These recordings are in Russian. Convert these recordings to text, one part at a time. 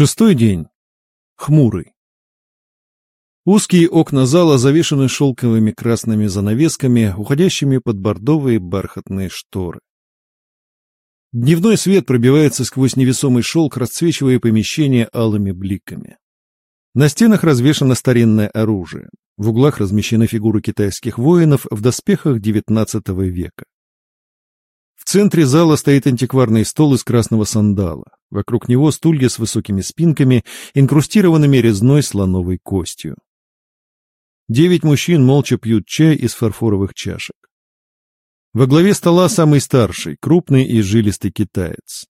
Шестой день. Хмурый. Узкие окна зала завешены шелковыми красными занавесками, уходящими под бордовые бархатные шторы. Дневной свет пробивается сквозь невесомый шелк, расцвечивая помещение алыми бликами. На стенах развешано старинное оружие. В углах размещены фигуры китайских воинов в доспехах XIX века. В центре зала стоит антикварный стол из красного сандала. Вокруг него стулья с высокими спинками, инкрустированными резной слоновой костью. Девять мужчин молча пьют чай из фарфоровых чашек. Во главе стола самый старший, крупный и жилистый китаец.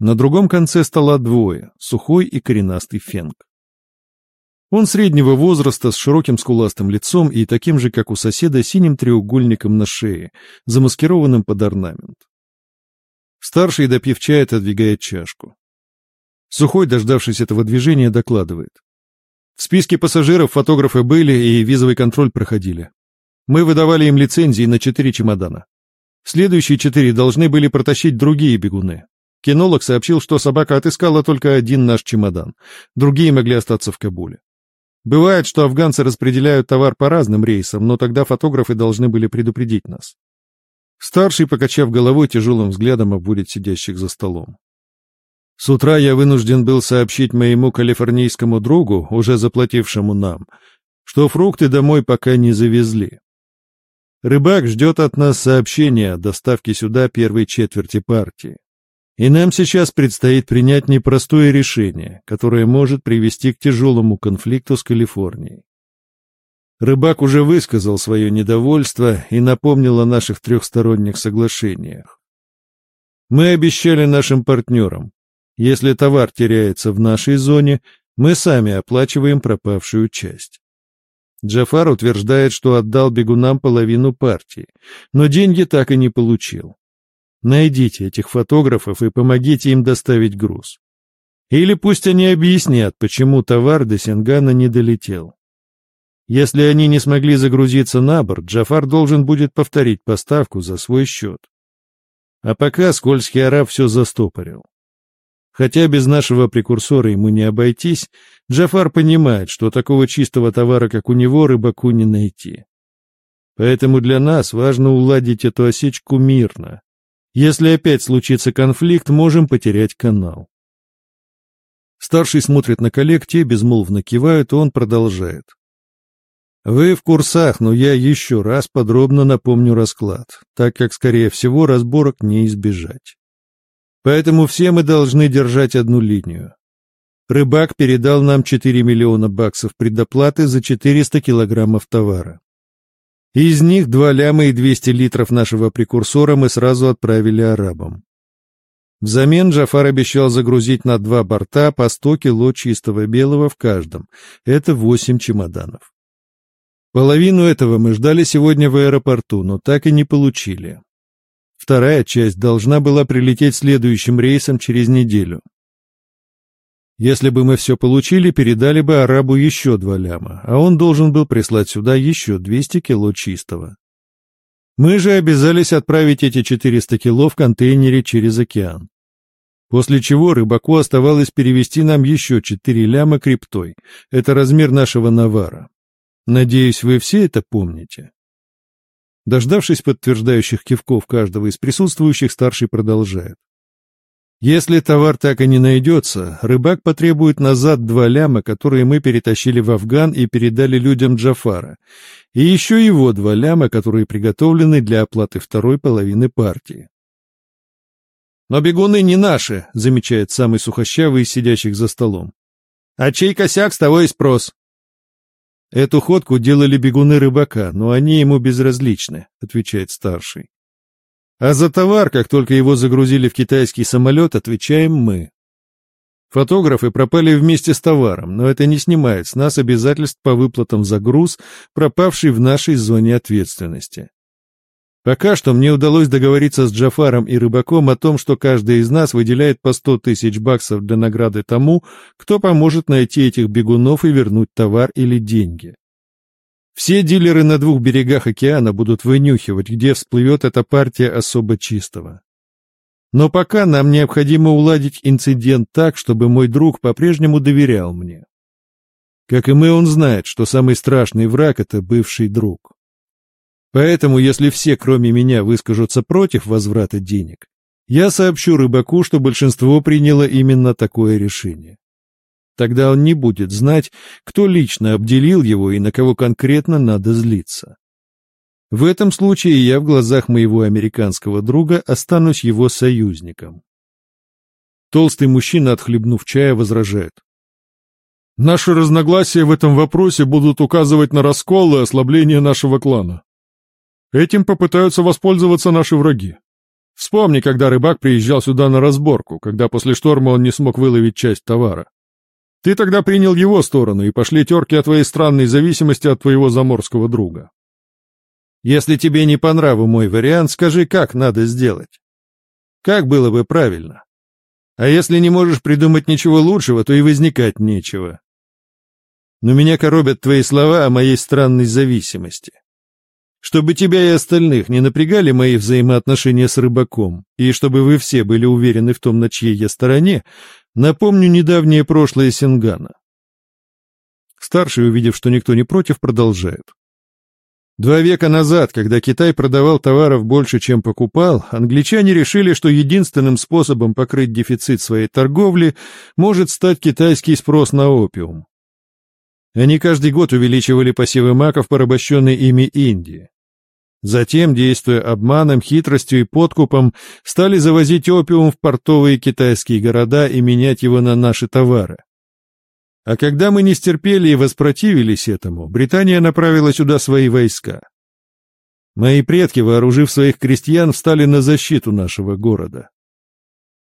На другом конце стола двое, сухой и коренастый фенг. Он среднего возраста, с широким скуластым лицом и таким же, как у соседа, синим треугольником на шее, замаскированным под орнамент. Старший, допив чая, отодвигает чашку. Сухой, дождавшись этого движения, докладывает. В списке пассажиров фотографы были и визовый контроль проходили. Мы выдавали им лицензии на четыре чемодана. Следующие четыре должны были протащить другие бегуны. Кинолог сообщил, что собака отыскала только один наш чемодан. Другие могли остаться в Кабуле. Бывает, что афганцы распределяют товар по разным рейсам, но тогда фотографы должны были предупредить нас. Старший, покачав головой, тяжелым взглядом обводит сидящих за столом. С утра я вынужден был сообщить моему калифорнийскому другу, уже заплатившему нам, что фрукты домой пока не завезли. Рыбак ждет от нас сообщения о доставке сюда первой четверти партии. И нам сейчас предстоит принять непростое решение, которое может привести к тяжелому конфликту с Калифорнией. Рыбак уже высказал свое недовольство и напомнил о наших трехсторонних соглашениях. Мы обещали нашим партнерам, если товар теряется в нашей зоне, мы сами оплачиваем пропавшую часть. Джафар утверждает, что отдал бегунам половину партии, но деньги так и не получил. Найдите этих фотографов и помогите им доставить груз. Или пусть они объяснят, почему товар до Сингана не долетел. Если они не смогли загрузиться на борт, Джафар должен будет повторить поставку за свой счет. А пока скользкий араб все застопорил. Хотя без нашего прекурсора ему не обойтись, Джафар понимает, что такого чистого товара, как у него, рыбаку не найти. Поэтому для нас важно уладить эту осечку мирно, если опять случится конфликт, можем потерять канал. Старший смотрит на коллег, те безмолвно кивают, и он продолжает. Вы в курсах, но я еще раз подробно напомню расклад, так как, скорее всего, разборок не избежать. Поэтому все мы должны держать одну линию. Рыбак передал нам 4 миллиона баксов предоплаты за 400 килограммов товара. Из них два ляма и 200 литров нашего прекурсора мы сразу отправили арабам. Взамен Джафар обещал загрузить на два борта по 100 кило чистого белого в каждом. Это восемь чемоданов. Половину этого мы ждали сегодня в аэропорту, но так и не получили. Вторая часть должна была прилететь следующим рейсом через неделю. Если бы мы все получили, передали бы арабу еще два ляма, а он должен был прислать сюда еще 200 кило чистого. Мы же обязались отправить эти 400 кило в контейнере через океан. После чего рыбаку оставалось перевести нам еще 4 ляма криптой. Это размер нашего навара. Надеюсь, вы все это помните. Дождавшись подтверждающих кивков каждого из присутствующих, старший продолжает. Если товар так и не найдется, рыбак потребует назад два ляма, которые мы перетащили в Афган и передали людям Джафара, и еще его два ляма, которые приготовлены для оплаты второй половины партии. «Но бегуны не наши», — замечает самый сухощавый из сидящих за столом. «А чей косяк, с того и спрос». «Эту ходку делали бегуны рыбака, но они ему безразличны», — отвечает старший. А за товар, как только его загрузили в китайский самолет, отвечаем мы. Фотографы пропали вместе с товаром, но это не снимает с нас обязательств по выплатам за груз, пропавший в нашей зоне ответственности. Пока что мне удалось договориться с Джафаром и Рыбаком о том, что каждый из нас выделяет по 100 тысяч баксов для награды тому, кто поможет найти этих бегунов и вернуть товар или деньги. Все дилеры на двух берегах океана будут вынюхивать, где всплывет эта партия особо чистого. Но пока нам необходимо уладить инцидент так, чтобы мой друг по-прежнему доверял мне. Как и мы, он знает, что самый страшный враг — это бывший друг. Поэтому, если все, кроме меня, выскажутся против возврата денег, я сообщу рыбаку, что большинство приняло именно такое решение. Тогда он не будет знать, кто лично обделил его и на кого конкретно надо злиться. В этом случае я в глазах моего американского друга останусь его союзником. Толстый мужчина, отхлебнув чая, возражает. Наши разногласия в этом вопросе будут указывать на раскол и ослабление нашего клана. Этим попытаются воспользоваться наши враги. Вспомни, когда рыбак приезжал сюда на разборку, когда после шторма он не смог выловить часть товара. Ты тогда принял его сторону и пошли терки о твоей странной зависимости от твоего заморского друга. Если тебе не по нраву мой вариант, скажи, как надо сделать. Как было бы правильно? А если не можешь придумать ничего лучшего, то и возникать нечего. Но меня коробят твои слова о моей странной зависимости. Чтобы тебя и остальных не напрягали мои взаимоотношения с рыбаком, и чтобы вы все были уверены в том, на чьей я стороне, напомню недавнее прошлое Сингана. Старший, увидев, что никто не против, продолжает. Два века назад, когда Китай продавал товаров больше, чем покупал, англичане решили, что единственным способом покрыть дефицит своей торговли может стать китайский спрос на опиум. Они каждый год увеличивали посевы маков, порабощенной ими Индии. Затем, действуя обманом, хитростью и подкупом, стали завозить опиум в портовые китайские города и менять его на наши товары. А когда мы не стерпели и воспротивились этому, Британия направила сюда свои войска. Мои предки, вооружив своих крестьян, встали на защиту нашего города.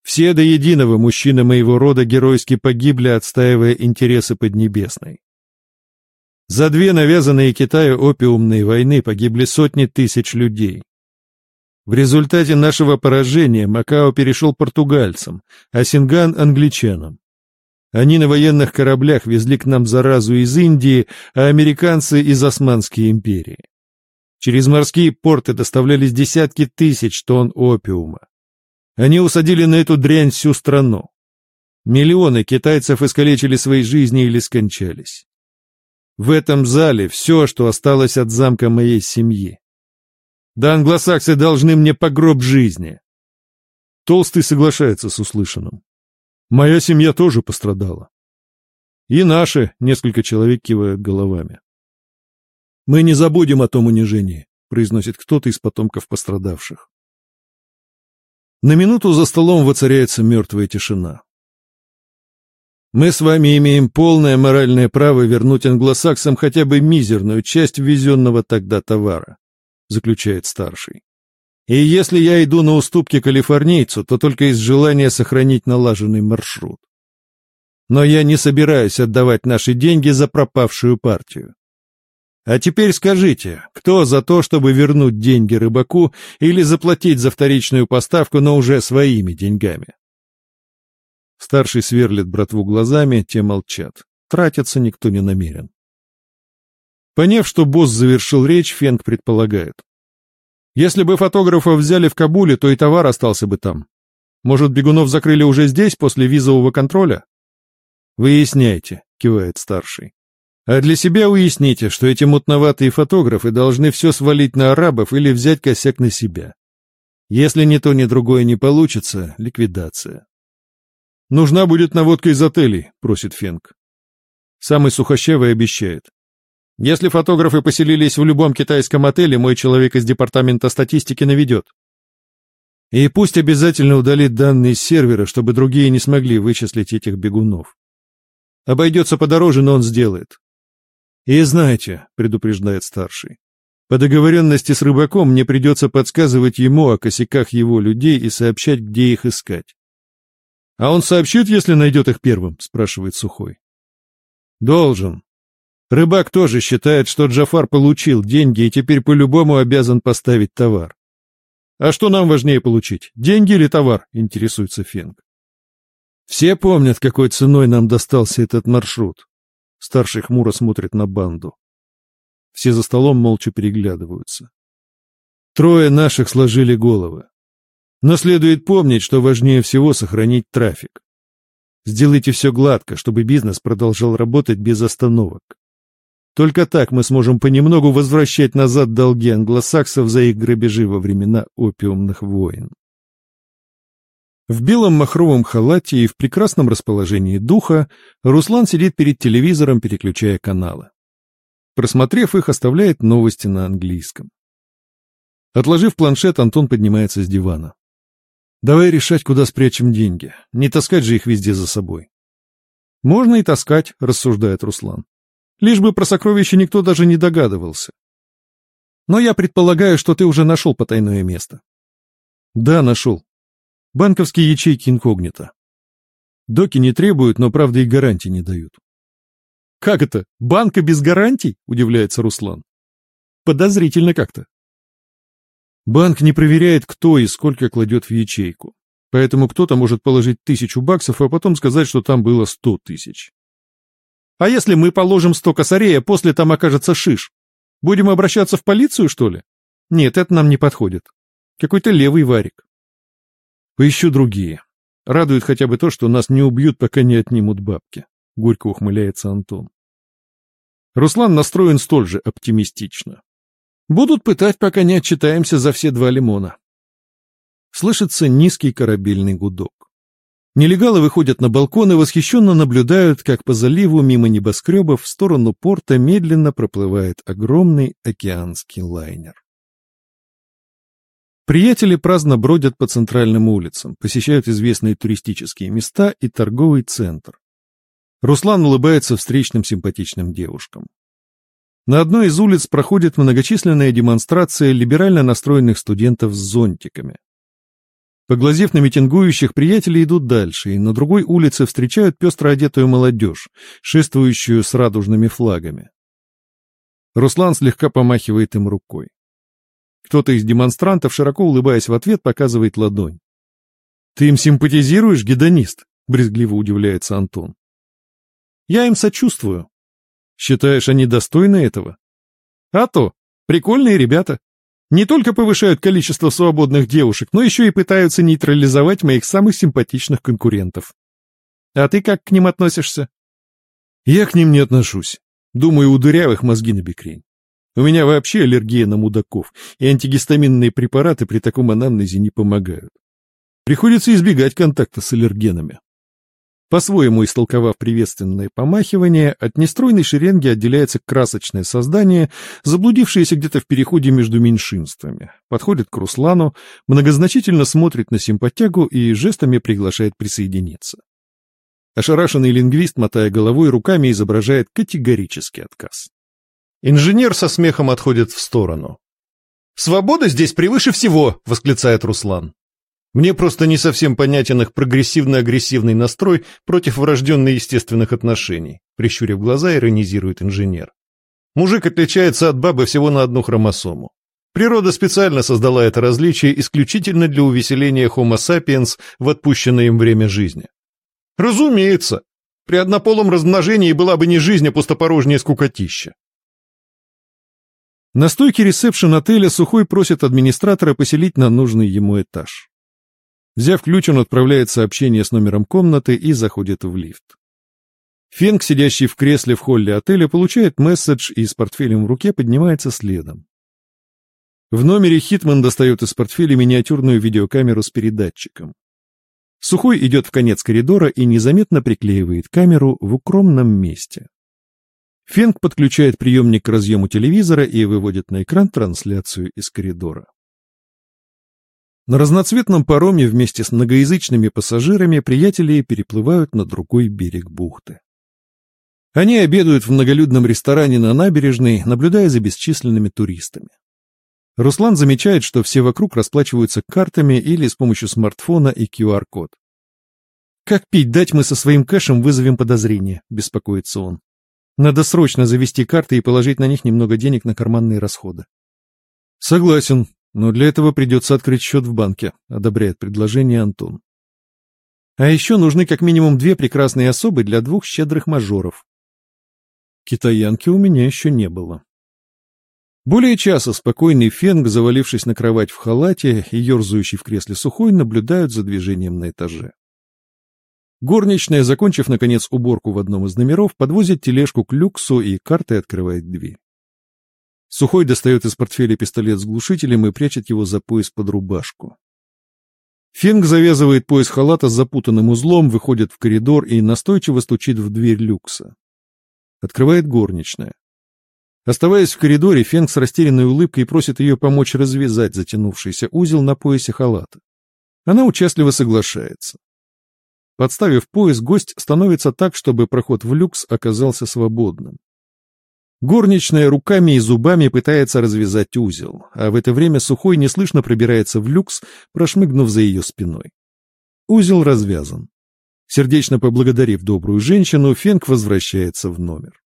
Все до единого мужчины моего рода геройски погибли, отстаивая интересы Поднебесной. За две навязанные Китаю опиумные войны погибли сотни тысяч людей. В результате нашего поражения Макао перешел португальцам, а Синган — англичанам. Они на военных кораблях везли к нам заразу из Индии, а американцы — из Османской империи. Через морские порты доставлялись десятки тысяч тонн опиума. Они усадили на эту дрянь всю страну. Миллионы китайцев искалечили свои жизни или скончались. В этом зале все, что осталось от замка моей семьи. Да англосаксы должны мне погроб жизни. Толстый соглашается с услышанным. Моя семья тоже пострадала. И наши, несколько человек кивают головами. Мы не забудем о том унижении, произносит кто-то из потомков пострадавших. На минуту за столом воцаряется мертвая тишина. Мы с вами имеем полное моральное право вернуть англосаксам хотя бы мизерную часть ввезенного тогда товара, заключает старший. И если я иду на уступки калифорнийцу, то только из желания сохранить налаженный маршрут. Но я не собираюсь отдавать наши деньги за пропавшую партию. А теперь скажите, кто за то, чтобы вернуть деньги рыбаку или заплатить за вторичную поставку, но уже своими деньгами? Старший сверлит братву глазами, те молчат. Тратиться никто не намерен. Поняв, что босс завершил речь, Фенг предполагает. Если бы фотографов взяли в Кабуле, то и товар остался бы там. Может, бегунов закрыли уже здесь, после визового контроля? Выясняйте, кивает старший. А для себя уясните, что эти мутноватые фотографы должны все свалить на арабов или взять косяк на себя. Если ни то, ни другое не получится, ликвидация. «Нужна будет наводка из отелей», — просит Фенг. Самый сухощавый обещает. «Если фотографы поселились в любом китайском отеле, мой человек из департамента статистики наведет. И пусть обязательно удалит данные с сервера, чтобы другие не смогли вычислить этих бегунов. Обойдется подороже, но он сделает. И знаете, предупреждает старший, по договоренности с рыбаком мне придется подсказывать ему о косяках его людей и сообщать, где их искать. «А он сообщит, если найдет их первым?» — спрашивает Сухой. «Должен. Рыбак тоже считает, что Джафар получил деньги и теперь по-любому обязан поставить товар. А что нам важнее получить, деньги или товар?» — интересуется Фенг. «Все помнят, какой ценой нам достался этот маршрут». Старший хмуро смотрит на банду. Все за столом молча переглядываются. Трое наших сложили головы. Но следует помнить, что важнее всего сохранить трафик. Сделайте все гладко, чтобы бизнес продолжал работать без остановок. Только так мы сможем понемногу возвращать назад долги англосаксов за их грабежи во времена опиумных войн. В белом махровом халате и в прекрасном расположении духа Руслан сидит перед телевизором, переключая каналы. Просмотрев их, оставляет новости на английском. Отложив планшет, Антон поднимается с дивана. «Давай решать, куда спрячем деньги. Не таскать же их везде за собой». «Можно и таскать», — рассуждает Руслан. Лишь бы про сокровища никто даже не догадывался. Но я предполагаю, что ты уже нашел потайное место. Да, нашел. Банковские ячейки инкогнито. Доки не требуют, но, правда, и гарантий не дают. Как это? Банка без гарантий? Удивляется Руслан. Подозрительно как-то. Банк не проверяет, кто и сколько кладет в ячейку. Поэтому кто-то может положить тысячу баксов, а потом сказать, что там было сто тысяч. А если мы положим сто косарей, а после там окажется шиш? Будем обращаться в полицию, что ли? Нет, это нам не подходит. Какой-то левый варик. Поищу другие. Радует хотя бы то, что нас не убьют, пока не отнимут бабки. Горько ухмыляется Антон. Руслан настроен столь же оптимистично. Будут пытать, пока не отчитаемся за все два лимона. Слышится низкий корабельный гудок. Нелегалы выходят на балкон и восхищенно наблюдают, как по заливу мимо небоскребов в сторону порта медленно проплывает огромный океанский лайнер. Приятели праздно бродят по центральным улицам, посещают известные туристические места и торговый центр. Руслан улыбается встречным симпатичным девушкам. На одной из улиц проходит многочисленная демонстрация либерально настроенных студентов с зонтиками. Поглазев на митингующих, приятели идут дальше, и на другой улице встречают пестро одетую молодежь, шествующую с радужными флагами. Руслан слегка помахивает им рукой. Кто-то из демонстрантов, широко улыбаясь в ответ, показывает ладонь. «Ты им симпатизируешь, гедонист?» — брезгливо удивляется Антон. «Я им сочувствую». «Считаешь, они достойны этого?» «А то! Прикольные ребята. Не только повышают количество свободных девушек, но еще и пытаются нейтрализовать моих самых симпатичных конкурентов. А ты как к ним относишься? Я к ним не отношусь. Думаю, у дырявых мозги на бекрень. У меня вообще аллергия на мудаков, и антигистаминные препараты при таком анамнезе не помогают. Приходится избегать контакта с аллергенами. По-своему истолковав приветственное помахивание, от нестройной шеренги отделяется красочное создание, заблудившееся где-то в переходе между меньшинствами. Подходит к Руслану, многозначительно смотрит на симпатягу и жестами приглашает присоединиться. Ошарашенный лингвист, мотая головой, руками изображает категорический отказ. Инженер со смехом отходит в сторону. «Свобода здесь превыше всего!» — восклицает Руслан. Мне просто не совсем понятен их прогрессивно-агрессивный настрой против врожденно-естественных отношений, прищурив глаза, иронизирует инженер. Мужик отличается от бабы всего на одну хромосому. Природа специально создала это различие исключительно для увеселения Homo sapiens в отпущенное им время жизни. Разумеется, при однополом размножении была бы не жизнь, а пустопорожнее скукотища. На стойке ресепшн отеля Сухой просит администратора поселить на нужный ему этаж. Взяв ключ, он отправляет сообщение с номером комнаты и заходит в лифт. Фенк, сидящий в кресле в холле отеля, получает месседж и с портфелем в руке поднимается следом. В номере Хитман достает из портфеля миниатюрную видеокамеру с передатчиком. Сухой идет в конец коридора и незаметно приклеивает камеру в укромном месте. Фенк подключает приемник к разъему телевизора и выводит на экран трансляцию из коридора. На разноцветном пароме вместе с многоязычными пассажирами приятели переплывают на другой берег бухты. Они обедают в многолюдном ресторане на набережной, наблюдая за бесчисленными туристами. Руслан замечает, что все вокруг расплачиваются картами или с помощью смартфона и QR-код. «Как пить дать мы со своим кэшем вызовем подозрение», — беспокоится он. «Надо срочно завести карты и положить на них немного денег на карманные расходы». «Согласен», но для этого придется открыть счет в банке, одобряет предложение Антон. А еще нужны как минимум две прекрасные особы для двух щедрых мажоров. Китаянки у меня еще не было. Более часа спокойный Фенг, завалившись на кровать в халате и ерзающий в кресле сухой, наблюдают за движением на этаже. Горничная, закончив, наконец, уборку в одном из номеров, подвозит тележку к люксу и картой открывает дверь. Сухой достает из портфеля пистолет с глушителем и прячет его за пояс под рубашку. Фенг завязывает пояс халата с запутанным узлом, выходит в коридор и настойчиво стучит в дверь люкса. Открывает горничная. Оставаясь в коридоре, Фенг с растерянной улыбкой просит ее помочь развязать затянувшийся узел на поясе халата. Она участливо соглашается. Подставив пояс, гость становится так, чтобы проход в люкс оказался свободным. Горничная руками и зубами пытается развязать узел, а в это время Сухой неслышно пробирается в люкс, прошмыгнув за ее спиной. Узел развязан. Сердечно поблагодарив добрую женщину, Фенг возвращается в номер.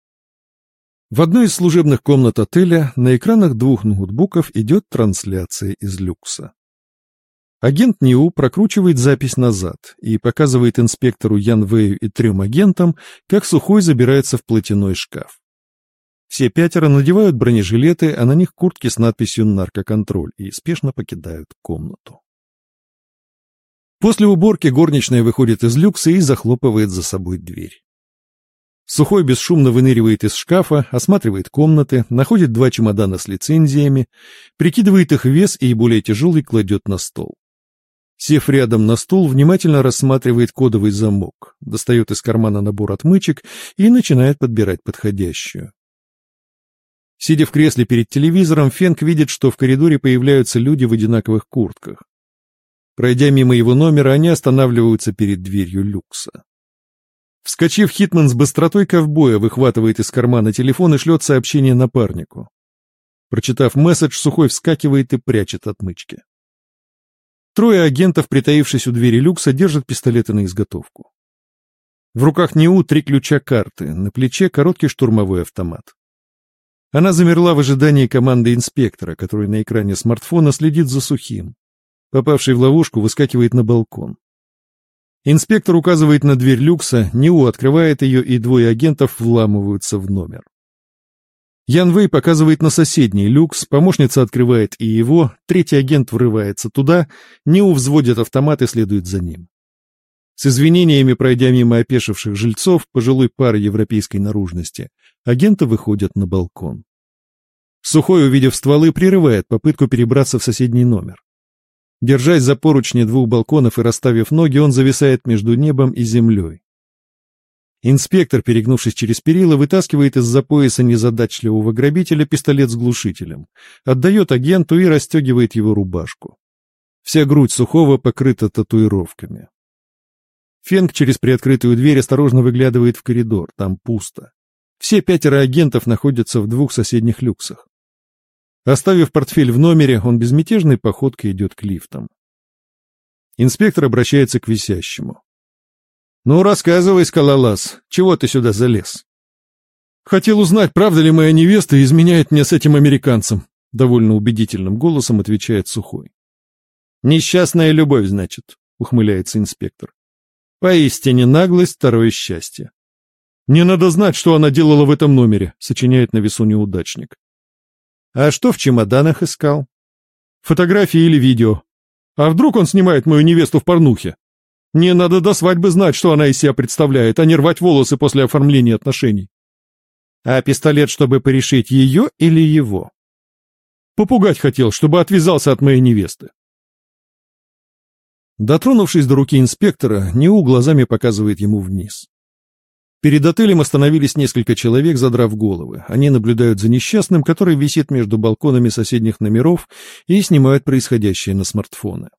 В одной из служебных комнат отеля на экранах двух ноутбуков идет трансляция из люкса. Агент НИУ прокручивает запись назад и показывает инспектору Ян Вэю и трем агентам, как Сухой забирается в платяной шкаф. Все пятеро надевают бронежилеты, а на них куртки с надписью «Наркоконтроль» и спешно покидают комнату. После уборки горничная выходит из люкса и захлопывает за собой дверь. Сухой бесшумно выныривает из шкафа, осматривает комнаты, находит два чемодана с лицензиями, прикидывает их вес и более тяжелый кладет на стол. Сев рядом на стул, внимательно рассматривает кодовый замок, достает из кармана набор отмычек и начинает подбирать подходящую. Сидя в кресле перед телевизором, Фенк видит, что в коридоре появляются люди в одинаковых куртках. Пройдя мимо его номера, они останавливаются перед дверью люкса. Вскочив, Хитман с быстротой ковбоя выхватывает из кармана телефон и шлет сообщение напарнику. Прочитав месседж, Сухой вскакивает и прячет отмычки. Трое агентов, притаившись у двери люкса, держат пистолеты на изготовку. В руках НИУ три ключа карты, на плече короткий штурмовой автомат. Она замерла в ожидании команды инспектора, который на экране смартфона следит за Сухим. Попавший в ловушку выскакивает на балкон. Инспектор указывает на дверь люкса, Ниу открывает ее, и двое агентов вламываются в номер. Ян Вэй показывает на соседний люкс, помощница открывает и его, третий агент врывается туда, Ниу взводит автомат и следует за ним. С извинениями, пройдя мимо опешивших жильцов, пожилой пары европейской наружности, агенты выходят на балкон. Сухой, увидев стволы, прерывает попытку перебраться в соседний номер. Держась за поручни двух балконов и расставив ноги, он зависает между небом и землей. Инспектор, перегнувшись через перила, вытаскивает из-за пояса незадачливого грабителя пистолет с глушителем, отдает агенту и расстегивает его рубашку. Вся грудь Сухого покрыта татуировками. Фенг через приоткрытую дверь осторожно выглядывает в коридор, там пусто. Все пятеро агентов находятся в двух соседних люксах. Оставив портфель в номере, он безмятежной походкой идет к лифтам. Инспектор обращается к висящему. «Ну, рассказывай, скалолаз, чего ты сюда залез?» «Хотел узнать, правда ли моя невеста изменяет мне с этим американцем», довольно убедительным голосом отвечает Сухой. «Несчастная любовь, значит», — ухмыляется инспектор. «Поистине наглость — второе счастье». «Не надо знать, что она делала в этом номере», — сочиняет на весу неудачник. А что в чемоданах искал? Фотографии или видео. А вдруг он снимает мою невесту в порнухе? Мне надо до свадьбы знать, что она из себя представляет, а не рвать волосы после оформления отношений. А пистолет, чтобы порешить ее или его? Попугать хотел, чтобы отвязался от моей невесты. Дотронувшись до руки инспектора, Неу глазами показывает ему вниз. Перед отелем остановились несколько человек, задрав головы. Они наблюдают за несчастным, который висит между балконами соседних номеров и снимают происходящее на смартфоны.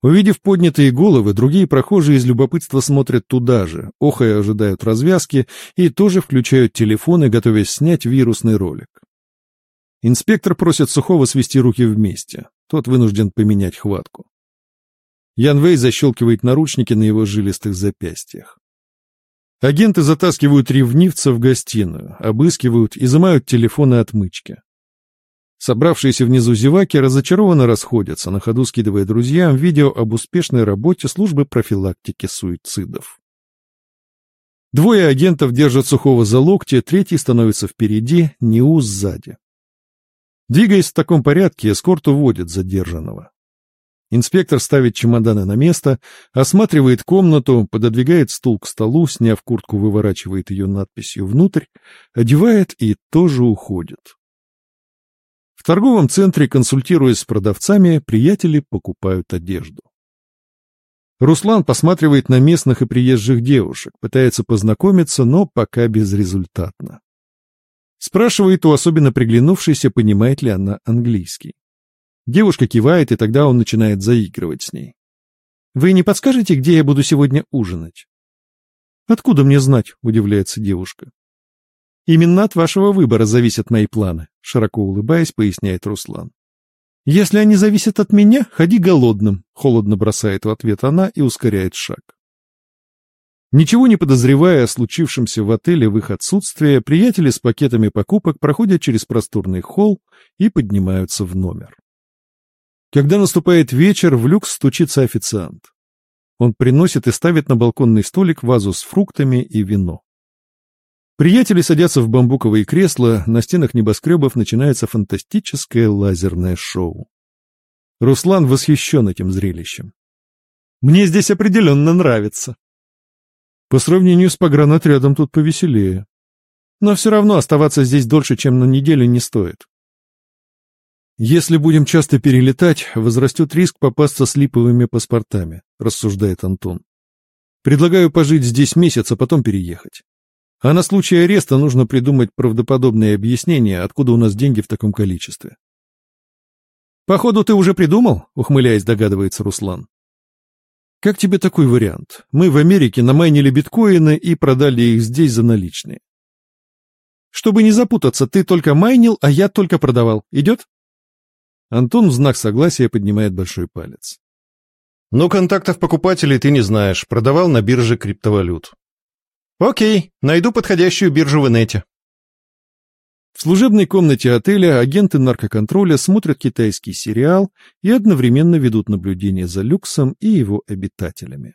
Увидев поднятые головы, другие прохожие из любопытства смотрят туда же, охая ожидают развязки и тоже включают телефоны, готовясь снять вирусный ролик. Инспектор просит Сухого свести руки вместе. Тот вынужден поменять хватку. Ян Вэй защелкивает наручники на его жилистых запястьях. Агенты затаскивают ревнивца в гостиную, обыскивают, изымают телефоны отмычки. Собравшиеся внизу зеваки разочарованно расходятся, на ходу скидывая друзьям видео об успешной работе службы профилактики суицидов. Двое агентов держат Сухого за локти, третий становится впереди, Неу сзади. Двигаясь в таком порядке, эскорт уводит задержанного. Инспектор ставит чемоданы на место, осматривает комнату, пододвигает стул к столу, сняв куртку, выворачивает ее надписью «Внутрь», одевает и тоже уходит. В торговом центре, консультируясь с продавцами, приятели покупают одежду. Руслан посматривает на местных и приезжих девушек, пытается познакомиться, но пока безрезультатно. Спрашивает у особенно приглянувшейся, понимает ли она английский. Девушка кивает, и тогда он начинает заигрывать с ней. «Вы не подскажете, где я буду сегодня ужинать?» «Откуда мне знать?» — удивляется девушка. «Именно от вашего выбора зависят мои планы», — широко улыбаясь, поясняет Руслан. «Если они зависят от меня, ходи голодным», — холодно бросает в ответ она и ускоряет шаг. Ничего не подозревая о случившемся в отеле в их отсутствие, приятели с пакетами покупок проходят через просторный холл и поднимаются в номер. Когда наступает вечер, в люкс стучится официант. Он приносит и ставит на балконный столик вазу с фруктами и вино. Приятели садятся в бамбуковые кресла, на стенах небоскребов начинается фантастическое лазерное шоу. Руслан восхищен этим зрелищем. «Мне здесь определенно нравится», по сравнению с погранотрядом тут повеселее. Но все равно оставаться здесь дольше, чем на неделю, не стоит. Если будем часто перелетать, возрастет риск попасться с липовыми паспортами, рассуждает Антон. Предлагаю пожить здесь месяц, а потом переехать. А на случай ареста нужно придумать правдоподобное объяснение, откуда у нас деньги в таком количестве. «Походу, ты уже придумал?» — ухмыляясь, догадывается Руслан. Как тебе такой вариант? Мы в Америке намайнили биткоины и продали их здесь за наличные. Чтобы не запутаться, ты только майнил, а я только продавал. Идет? Антон в знак согласия поднимает большой палец. Но контактов покупателей ты не знаешь. Продавал на бирже криптовалют. Окей, найду подходящую биржу в инете. В служебной комнате отеля агенты наркоконтроля смотрят китайский сериал и одновременно ведут наблюдение за люксом и его обитателями.